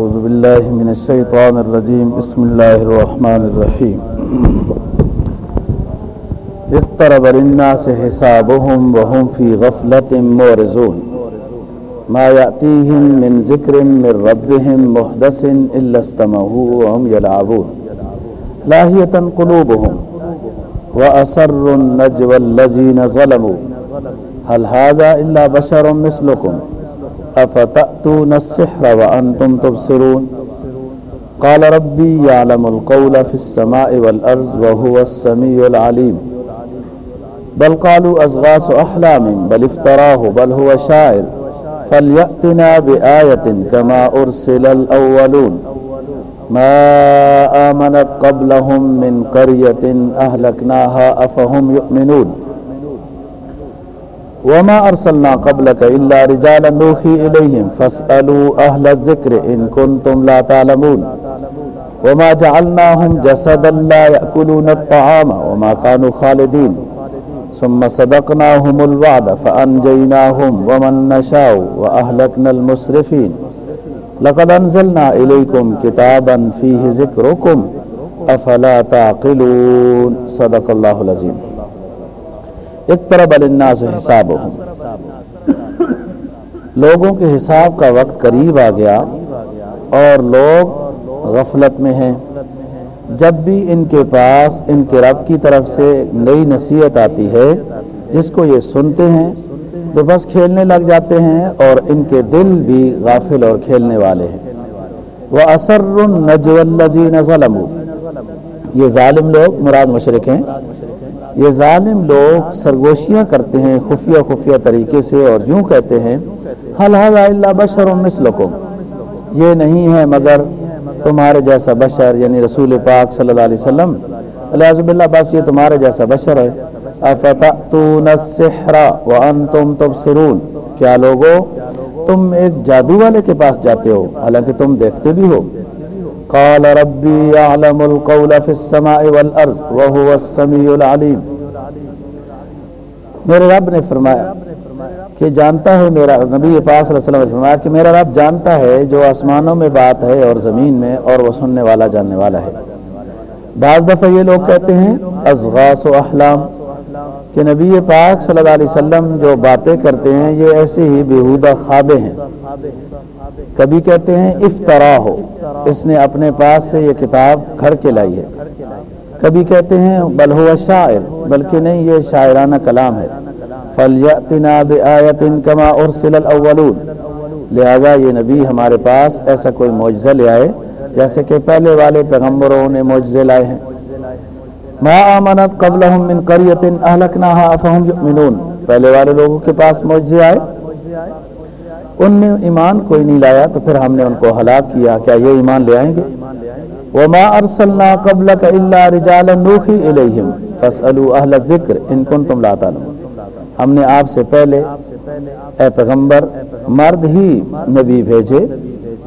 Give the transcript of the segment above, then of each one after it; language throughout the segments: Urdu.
أعوذ بالله من الشيطان الرجيم. بسم الله الرحمن الرحيم. اقترب للناس حسابهم وهم في غفلة مورزون. ما يأتيهم من ذكر من ربهم محدث إلا استمعوه وهم يلعبون. لاهية قلوبهم. وأسروا النجوى الذين ظلموا. هل هذا إلا بشر مثلكم؟ أفتأتون السحر وأنتم تبصرون؟ قال ربي يعلم القول في السماء والأرض وهو السميع العليم. بل قالوا أزغاس أحلام، بل افتراه، بل هو شاعر. فليأتنا بآية كما أرسل الأولون. ما آمنت قبلهم من قرية أهلكناها أفهم يؤمنون. وما أرسلنا قبلك إلا رجالا نوحي إليهم فاسألوا أهل الذكر إن كنتم لا تعلمون. وما جعلناهم جسدا لا يأكلون الطعام وما كانوا خالدين. ثم صدقناهم الوعد فأنجيناهم ومن نشاء وأهلكنا المسرفين. لقد أنزلنا إليكم كتابا فيه ذكركم أفلا تعقلون. صدق الله العظيم. اقترب للناس حسابهم. لوگوں کے حساب کا وقت قریب آ گیا اور لوگ غفلت میں ہیں۔ جب بھی ان کے پاس ان کے رب کی طرف سے نئی نصیحت آتی ہے، جس کو یہ سنتے ہیں، تو بس کھیلنے لگ جاتے ہیں اور ان کے دل بھی غافل اور کھیلنے والے ہیں۔ وہ اثر النجوالذین ظلموا۔ یہ ظالم لوگ، مراد مشرق ہیں یہ ظالم لوگ سرگوشیاں کرتے ہیں خفیہ خفیہ طریقے سے اور یوں کہتے ہیں حل حضا اللہ بشر مثلکم یہ نہیں ہے مگر تمہارے جیسا بشر یعنی رسول پاک صلی اللہ علیہ وسلم۔ علیہ اللہ بس یہ تمہارے جیسا بشر ہے۔ افتأتون السحر وانتم تبصرون؟ کیا لوگو، تم ایک جادو والے کے پاس جاتے ہو، حالانکہ تم دیکھتے بھی ہو۔ قال ربی یعلم القول فی السماء والارض وهو السمیع العلیم میرے رب نے فرمایا کہ جانتا ہے میرا نبی پاک صلی اللہ علیہ وسلم نے فرمایا کہ میرا رب جانتا ہے جو آسمانوں میں بات ہے اور زمین میں اور وہ سننے والا جاننے والا ہے بعض دفعہ یہ لوگ کہتے ہیں ازغاس و احلام کہ نبی پاک صلی اللہ علیہ وسلم جو باتیں کرتے ہیں، یہ ایسے ہی بےحودہ خوابے ہیں۔ کبھی کہتے ہیں افطرا ہو، اس نے اپنے پاس سے یہ کتاب گھڑ کے لائی ہے۔ کبھی کہتے ہیں بل ہوا شاعر، بلکہ نہیں، یہ شاعرانہ کلام ہے۔ فلیاتنا بآیت کما ارسل الاولون لہذا یہ نبی ہمارے پاس ایسا کوئی معجزہ لے آئے، جیسے کہ پہلے والے پیغمبروں نے معجزے لائے ہیں۔ ما آمنت قبلهم من قریت اہلکناها فهم یؤمنون پہلے والے لوگوں کے پاس معجزے آئے ان میں ایمان کوئی نہیں لایا تو پھر ہم نے ان کو ہلاک کیا کیا یہ ایمان لے آئیں گے؟ وما ارسلنا قبلك الا رجالا نوحي اليهم فاسالوا اهل الذكر ان كنتم لا تعلمون۔ ہم نے آپ سے پہلے اے پیغمبر مرد ہی نبی بھیجے،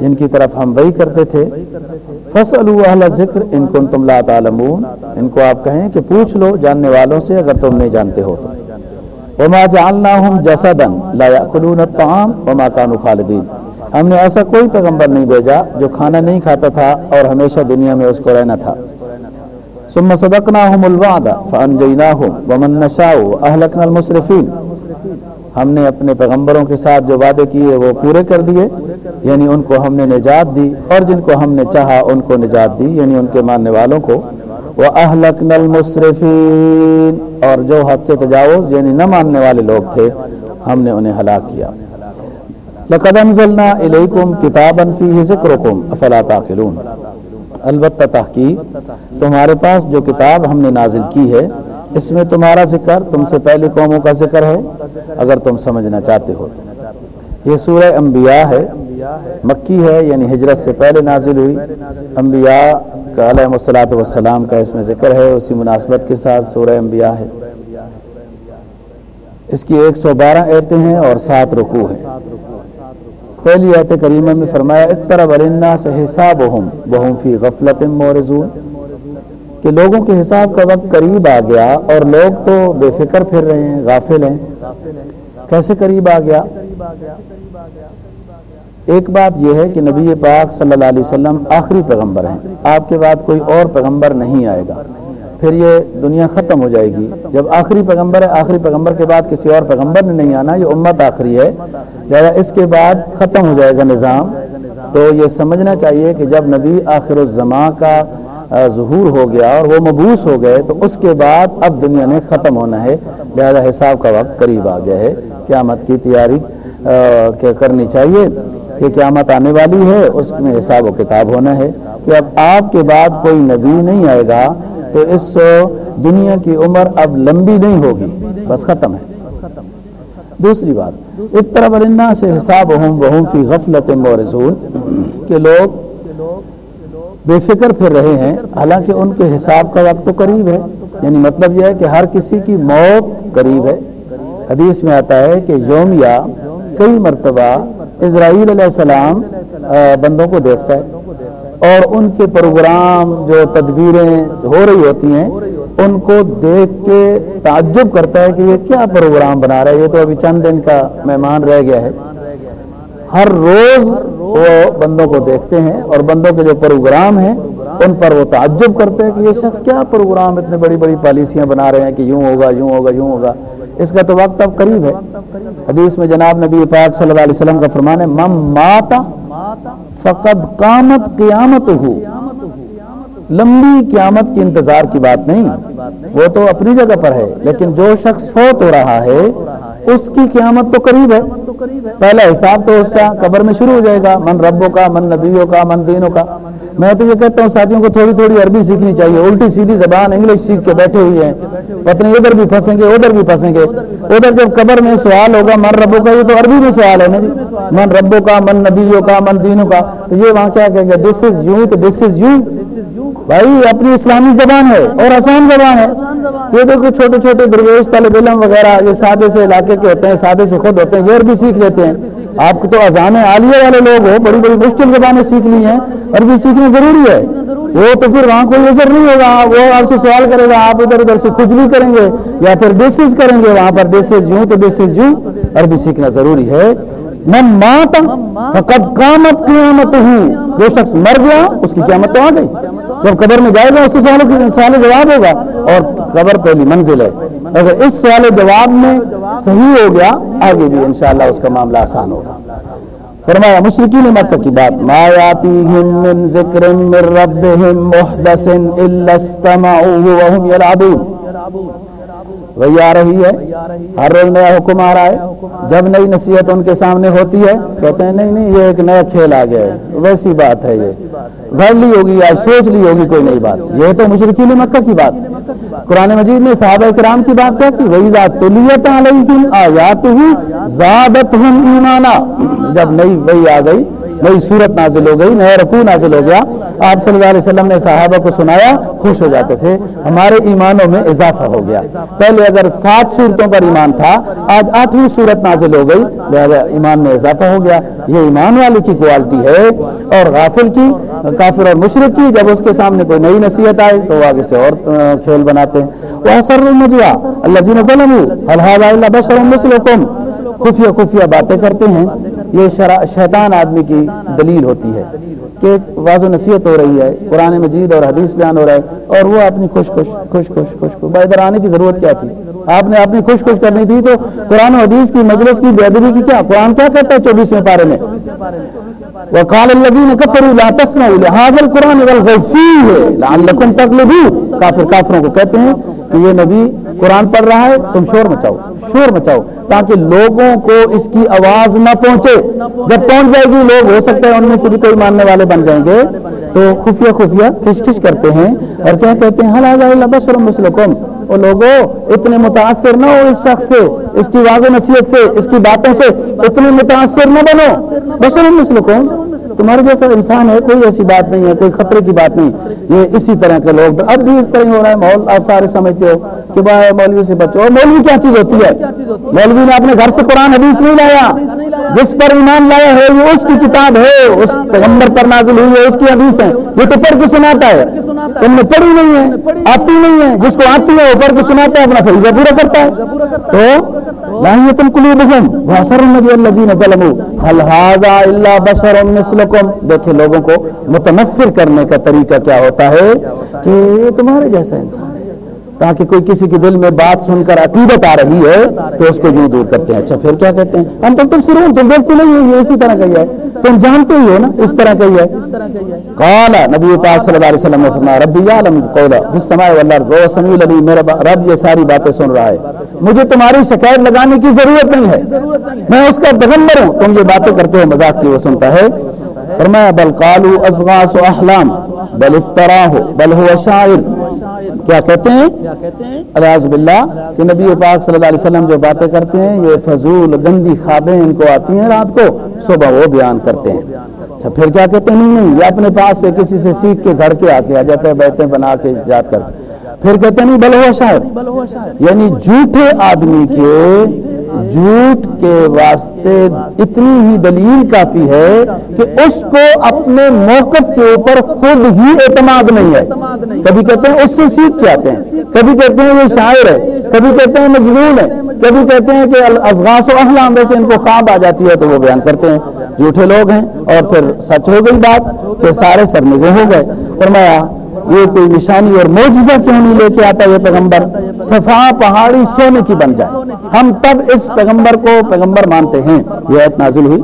جن کی طرف ہم وہی کرتے تھے۔ فاسالوا اهل الذكر ان كنتم لا تعلمون۔ ان کو آپ کہیں کہ پوچھ لو، جاننے والوں سے اگر تم نہیں جانتے ہو تو۔ وما جعلناهم جسدا لا ياكلون الطعام وما كانوا خالدين۔ ہم نے ایسا کوئی پیغمبر نہیں بھیجا جو کھانا نہیں کھاتا تھا اور ہمیشہ دنیا میں اس کو رہنا تھا۔ ثم صدقناهم الوعد فانجيناهم ومن نشاء اهلكنا المسرفين۔ ہم نے اپنے پیغمبروں کے ساتھ جو وعدے کیے وہ پورے کر دیے۔ یعنی ان کو ہم نے نجات دی اور جن کو ہم نے چاہا ان کو نجات دی یعنی ان کے ماننے والوں کو۔ وہ اہلکن المصرفین اور جو حد سے تجاوز یعنی نہ ماننے والے لوگ تھے، ہم نے انہیں ہلاک کیا۔ لقد انزلنا الیکم کتابا فیہ ذکرکم، افلا تعقلون۔ البتہ تحقیق، تمہارے پاس جو کتاب ہم نے نازل کی ہے، اس میں تمہارا ذکر تم سے پہلی قوموں کا ذکر ہے، اگر تم سمجھنا چاہتے ہو۔ یہ سورہ انبیاء ہے، مکی ہے یعنی ہجرت سے پہلے نازل ہوئی۔ انبیاء کا علیہ السلاۃ والسلام کا اس میں ذکر ہے، اسی مناسبت کے ساتھ سورہ انبیاء ہے۔ اس کی ایک سو بارہ ایتیں ہیں اور سات رکوع ہیں۔ پہلی ایت کریمہ میں فرمایا، اقترب الناس حسابهم وهم فی غفلت مورزون۔ کہ لوگوں کے حساب کا وقت قریب آ گیا اور لوگ تو بے فکر پھر رہے ہیں، غافل ہیں۔ کیسے قریب آ گیا؟ ایک بات یہ ہے کہ نبی پاک صلی اللہ علیہ وسلم آخری پیغمبر ہیں۔ آپ کے بعد کوئی اور پیغمبر نہیں آئے گا۔ پھر یہ دنیا ختم ہو جائے گی۔ جب آخری پیغمبر ہے، آخری پیغمبر کے بعد کسی اور پیغمبر نے نہیں آنا، یہ امت آخری ہے۔ لہٰذا اس کے بعد ختم ہو جائے گا نظام۔ تو یہ سمجھنا چاہیے کہ جب نبی آخر الزماں کا ظہور ہو گیا اور وہ مبوس ہو گئے، تو اس کے بعد اب دنیا نے ختم ہونا ہے۔ لہذا حساب کا وقت قریب آ گیا ہے۔ قیامت کی تیاری کرنی چاہیے؟ کہ قیامت آنے والی ہے، اس میں حساب و کتاب ہونا ہے کہ اب آپ کے بعد کوئی نبی نہیں آئے گا تو اس دنیا کی عمر اب لمبی نہیں ہوگی، بس ختم ہے۔ دوسری بات ایک طرح بلنا سے حساب ہوں وہ کی غفلت مورزون کہ لوگ بے فکر پھر رہے ہیں، حالانکہ ان کے حساب کا وقت تو قریب ہے۔ یعنی مطلب یہ ہے کہ ہر کسی کی موت قریب ہے۔ حدیث میں آتا ہے کہ یومیہ کئی مرتبہ اسرائیل علیہ السلام بندوں کو دیکھتا ہے۔ اور ان کے پروگرام جو تدبیریں ہو رہی ہوتی ہیں، ان کو دیکھ کے تعجب کرتا ہے کہ یہ کیا پروگرام بنا رہا ہے یہ تو ابھی چند دن کا مہمان رہ گیا ہے۔ ہر روز وہ بندوں کو دیکھتے ہیں اور بندوں کے جو پروگرام ہیں، ان پر وہ تعجب کرتے ہیں کہ یہ شخص کیا پروگرام اتنے بڑی بڑی پالیسیاں بنا رہے ہیں کہ یوں ہوگا یوں ہوگا یوں ہوگا۔ اس کا تو وقت اب قریب ہے۔ حدیث میں جناب نبی پاک صلی اللہ علیہ وسلم کا فرمان ہے مم ماتا فقد قامت قیامت ہو لمبی قیامت کی انتظار کی بات نہیں، وہ تو اپنی جگہ پر ہے، لیکن جو شخص فوت ہو رہا ہے، اس کی قیامت تو قریب ہے۔ پہلا حساب تو اس کا قبر میں شروع ہو جائے گا، من ربوں کا من نبیوں کا من دینوں کا میں تو یہ کہتا ہوں ساتھیوں کو تھوڑی تھوڑی عربی سیکھنی چاہیے۔ الٹی سیدھی زبان انگلش سیکھ کے بیٹھے ہوئے ہیں۔ پتنی ادھر بھی پھنسیں گے، ادھر بھی پھنسیں گے۔ ادھر جب قبر میں سوال ہوگا، من ربوں کا یہ تو عربی میں سوال ہے نا جی۔ من ربوں کا من نبیوں کا من دینوں کا تو یہ وہاں کیا کہیں گے؟ دس از یو تو دس از یو بھائی اپنی اسلامی زبان ہے اور آسان زبان ہے۔ یہ دیکھو چھوٹے چھوٹے درویش طالب علم وغیرہ، یہ سادے سے علاقے کے ہوتے ہیں، سادے سے خود ہوتے ہیں یہ عربی سیکھ لیتے ہیں۔ آپ کو تو اذان عالیہ والے لوگ ہو، بڑی بڑی مشکل زبانیں سیکھ لی ہیں، عربی سیکھنا ضروری ہے۔ وہ تو پھر وہاں کوئی اثر نہیں ہوگا، وہ آپ سے سوال کرے گا، آپ ادھر ادھر سے کچھ بھی کریں گے یا پھر ڈسز کریں گے، وہاں پر ڈسز یوں تو ڈسز یوں۔ عربی سیکھنا ضروری ہے۔ میں مات فقد قامت قیامت ہوں جو شخص مر گیا، اس کی قیامت تو آ گئی۔ جب قبر میں جائے گا، اس سوالوں کی سوال جواب ہوگا اور قبر پہلی منزل ہے۔ اگر اس سوال جواب میں صحیح ہو گیا، آگے بھی انشاءاللہ اس کا معاملہ آسان ہوگا۔ فرمایا مشرقین مکہ کی بات۔ ما یاتیہم من ذکر من ربہم محدث الا استمعوه وهم يلعبون۔ وہی آ رہی ہے، ہر روز نیا حکم آ رہا ہے۔ جب نئی نصیحت ان کے سامنے ہوتی ہے، کہتے ہیں، نہیں نہیں، یہ ایک نیا کھیل آ گیا ہے۔ ویسی بات ہے یہ۔ گھر لی ہوگی یا سوچ لی ہوگی، کوئی نئی بات۔ یہ تو مشرقین مکہ کی بات۔ قرآن مجید نے صحابہ کرام کی بات کیا وہی ذات تلیت علیہم آیات زادت ہم ایمانا جب نئی وہی آ گئی نئی صورت نازل ہو گئی، نیا رکوع نازل ہو گیا آپ صلی اللہ علیہ وسلم نے صحابہ کو سنایا، خوش ہو جاتے تھے۔ ہمارے ایمانوں میں اضافہ ہو گیا۔ پہلے اگر سات صورتوں پر ایمان تھا، آج آٹھویں صورت نازل ہو گئی۔ لہذا ایمان میں اضافہ ہو گیا۔ یہ ایمان والے کی کوالٹی ہے۔ اور غافل کی، کافر اور مشرق کی، جب اس کے سامنے کوئی نئی نصیحت آئے تو وہ آگے سے اور کھیل بناتے۔ ہیں وہ سر مجھا اللہ جی نظم اللہ بشر مسلم خفیہ خفیہ باتیں کرتے ہیں۔ یہ شیطان آدمی کی دلیل ہوتی ہے کہ واضح نصیحت ہو رہی ہے، قرآن مجید اور حدیث بیان ہو رہا ہے اور وہ اپنی خوش خوش خوش خوش خوش خوش ادھر آنے کی ضرورت کیا تھی؟ آپ نے اپنی خوش خوش کرنی تھی تو قرآن و حدیث کی، مجلس کی بےدبی کی کیا؟ قرآن کیا کہتا ہے چوبیسویں پارے میں؟ وقال الذين كفروا لا تسمعوا لهذا القران والغوا لعلكم تغلبون۔ کافر کافروں کو کہتے ہیں کہ یہ نبی قرآن پڑھ رہا ہے، تم شور مچاؤ شور مچاؤ، تاکہ لوگوں کو اس کی آواز نہ پہنچے۔ جب پہنچ جائے گی، لوگ ہو سکتے ہیں، ان میں سے بھی کوئی ماننے والے بن جائیں گے۔ تو خفیہ خفیہ کھچ کھچ کرتے ہیں اور کیا کہتے ہیں حل بشر مسلم وہ لوگوں اتنے متاثر نہ ہو اس شخص سے، اس کی واضح نصیحت سے، اس کی باتوں سے، اتنے متاثر نہ بنو۔ بشر مسلم تمہارے جیسا انسان ہے، کوئی ایسی بات نہیں ہے، کوئی خطرے کی بات نہیں۔ یہ اسی طرح کے لوگ اب بھی اس طرح ہو رہا ہے ماحول۔ آپ سارے سمجھتے ہو کہ بھائی مولوی سے بچو۔ مولوی کیا چیز ہوتی ہے؟ مولوی نے اپنے گھر سے قرآن، حدیث نہیں لایا۔ جس پر ایمان لایا ہے یہ اس کی کتاب ہے۔ اس پیغمبر پر نازل ہوئی ہے، اس کی حدیث ہے یہ تو پڑھ کے سناتا ہے۔ تم نے پڑھی نہیں ہے، آتی نہیں ہے۔ جس کو آتی ہے، وہ پڑھ کے سناتا ہے، اپنا فریضہ پورا کرتا ہے۔ تو لاہیے تم کلو بہم واسر النبی اللہ جی نظلم الحاظ اللہ بشر مثلکم دیکھیں لوگوں کو متنفر کرنے کا طریقہ کیا ہوتا ہے کہ یہ تمہارے جیسا انسان ہے۔ تاکہ کوئی کسی کے دل میں بات سن کر عقیدت آ رہی ہے تو اس کو یوں دور کرتے ہیں۔ اچھا پھر کیا کہتے ہیں؟ ہم تو تم سرون تم دیکھتے نہیں ہو، یہ اسی طرح کا ہی ہے۔ تم جانتے ہی ہو نا، اس طرح کا ہی ہے۔ قال نبی پاک صلی اللہ علیہ وسلم نے فرمایا رب یعلم قولا بالسماء والارض، وہ سمیع العلیم، میرا رب یہ ساری باتیں سن رہا ہے۔ مجھے تمہاری شکایت لگانے کی ضرورت نہیں ہے۔ میں اس کا پیغمبر ہوں۔ تم یہ باتیں کرتے ہو، مذاق کی وہ سنتا ہے؟ فرمایا، بل قالوا اصغاث احلام بل افتراه، بل هو شاعر. کیا کہتے ہیں؟ الیاز باللہ کہ نبی پاک صلی اللہ علیہ وسلم جو باتیں کرتے ہیں، یہ فضول، گندی خوابیں ان کو آتی ہیں رات کو، صبح وہ بیان کرتے ہیں۔ اچھا پھر کیا کہتے ہیں؟ نہیں نہیں، یہ اپنے پاس سے کسی سے سیکھ کے گھر کے آتے آ جاتے ہیں بیٹھے بنا کے یاد کر پھر کہتے ہیں نہیں، بل ہوا شاید یعنی جھوٹے آدمی کے جھوٹ کے واسطے اتنی ہی دلیل کافی ہے کہ اس کو اپنے موقف کے اوپر خود ہی اعتماد نہیں ہے۔ کبھی کہتے ہیں اس سے سیکھ کے آتے ہیں۔ کبھی کہتے ہیں یہ شاعر ہے۔ کبھی کہتے ہیں مجنون ہے۔ کبھی کہتے ہیں کہ ازغاس و احلام ویسے ان کو خواب آ جاتی ہے تو وہ بیان کرتے ہیں۔ جھوٹے لوگ ہیں اور پھر سچ ہو گئی بات کہ سارے سرنگے ہو گئے۔ فرمایا یہ کوئی نشانی اور موجزہ کیوں نہیں لے کے آتا یہ پیغمبر؟ صفا پہاڑی سونے کی بن جائے۔ ہم تب اس پیغمبر کو پیغمبر مانتے ہیں۔ یہ ایت نازل ہوئی۔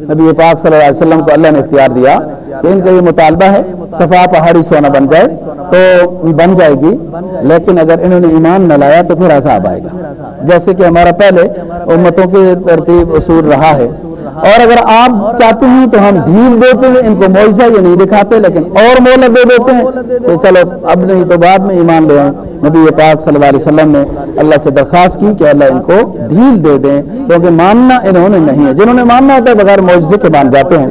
نبی پاک صلی اللہ علیہ وسلم کو اللہ نے اختیار دیا کہ ان کا یہ مطالبہ ہے، صفا پہاڑی سونا بن جائے تو بن جائے گی۔ لیکن اگر انہوں نے ایمان نہ لایا تو پھر عذاب آئے گا۔ جیسے کہ ہمارا پہلے امتوں کی ترتیب اصول رہا ہے۔ اور اگر آپ چاہتے ہیں تو ہم ڈھیل دیتے ہیں، ان کو معاوضہ یہ نہیں دکھاتے، لیکن اور مولت دے دیتے ہیں۔ کہ چلو، اب نہیں تو بعد میں ایمان لے آئیں۔ نبی پاک صلی اللہ علیہ وسلم نے اللہ سے درخواست کی کہ اللہ ان کو ڈھیل دے دیں، کیونکہ ماننا انہوں نے نہیں ہے۔ جنہوں نے ماننا ہوتا ہے، بغیر معاوضے کے مان جاتے ہیں۔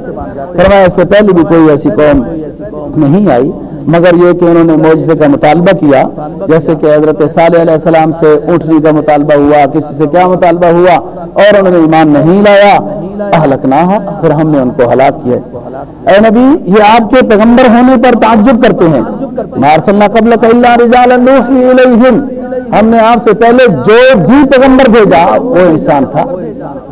فرمایا، اس سے پہلے بھی کوئی ایسی قوم نہیں آئی، مگر یہ کہ انہوں نے معجزے کا مطالبہ کیا۔ جیسے کہ حضرت صالح علیہ السلام سے اونٹنی کا مطالبہ ہوا، کسی سے کیا مطالبہ ہوا، اور انہوں نے ایمان نہیں لایا۔ پھر ہم نے ان کو ہلاک کیا۔ اے نبی، یہ آپ کے پیغمبر ہونے پر تعجب کرتے ہیں۔ مارسلنا قبل ہم نے آپ سے پہلے جو بھی پیغمبر بھیجا، وہ انسان تھا۔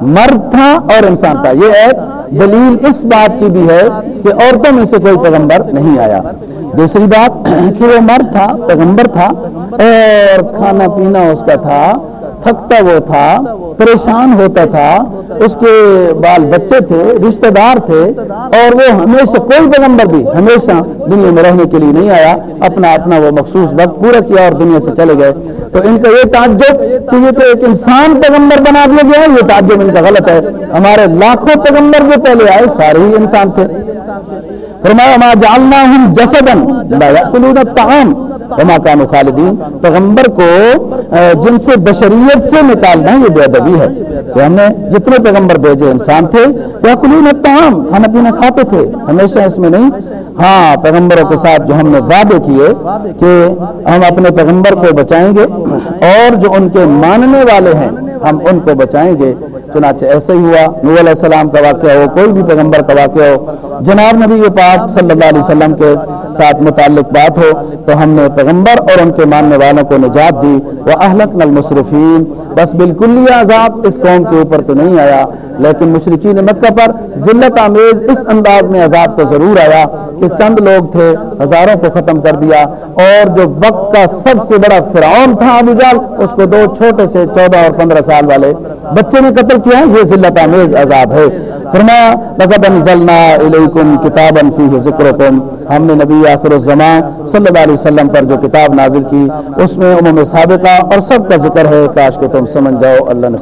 مرد تھا اور انسان تھا۔ یہ ایک دلیل اس بات کی بھی ہے کہ عورتوں میں سے کوئی پیغمبر نہیں آیا۔ دوسری بات کہ وہ مرد تھا، پیغمبر تھا اور کھانا پینا اس کا تھا۔ تھکتا وہ تھا، پریشان ہوتا تھا۔ اس کے بال بچے تھے، رشتہ دار تھے۔ اور وہ ہمیشہ، کوئی پیغمبر بھی ہمیشہ دنیا میں رہنے کے لیے نہیں آیا۔ اپنا اپنا وہ مخصوص وقت پورا کیا اور دنیا سے چلے گئے۔ تو ان کا یہ تعجب کہ یہ تو ایک انسان پیغمبر بنا دیا گیا یہ تعجب ان کا غلط ہے۔ ہمارے لاکھوں پیغمبر جو پہلے آئے، سارے ہی انسان تھے۔ فرمایا، ما جعلناہم جسدن لا یاکلون الطعام. وما كانوا خالدین پیغمبر کو جن سے بشریت سے نکالنا یہ بے ادبی ہے۔ کہ ہم نے جتنے پیغمبر بھیجے انسان تھے یاکلون الطعام کھانا پینا کھاتے تھے، ہمیشہ اس میں نہیں۔ ہاں پیغمبروں کے ساتھ جو ہم نے وعدے کیے کہ ہم اپنے پیغمبر کو بچائیں گے اور جو ان کے ماننے والے ہیں، ہم ان کو بچائیں گے۔ چنانچہ ایسے ہی ہوا نو علیہ السلام کا واقعہ ہو، کوئی بھی پیغمبر کا واقعہ ہو۔ جناب نبی پاک صلی اللہ علیہ وسلم کے ساتھ متعلق بات ہو تو ہم نے پیغمبر اور ان کے ماننے والوں کو نجات دی۔ وہ اہلک نل مصرفین بس بالکل ہی عذاب اس قوم کے اوپر تو نہیں آیا، لیکن مشرقین مکہ پر ذلت آمیز اس انداز میں عذاب تو ضرور آیا کہ چند لوگ تھے، ہزاروں کو ختم کر دیا۔ اور جو وقت کا سب سے بڑا فرعون تھا ابو جال اس کو دو چھوٹے سے چودہ اور پندرہ سال والے بچے نے قتل کیا، یہ ذلت آمیز عذاب ہے۔ فرمایا، لقد انزلنا الیکم کتابا فیہ ذکرکم ہم نے نبی نبی آخر الزمان صلی اللہ علیہ وسلم پر جو کتاب نازل کی، اس میں عموم سابقہ اور سب کا ذکر ہے کاش کہ تم سمجھ جاؤ، اللہ نے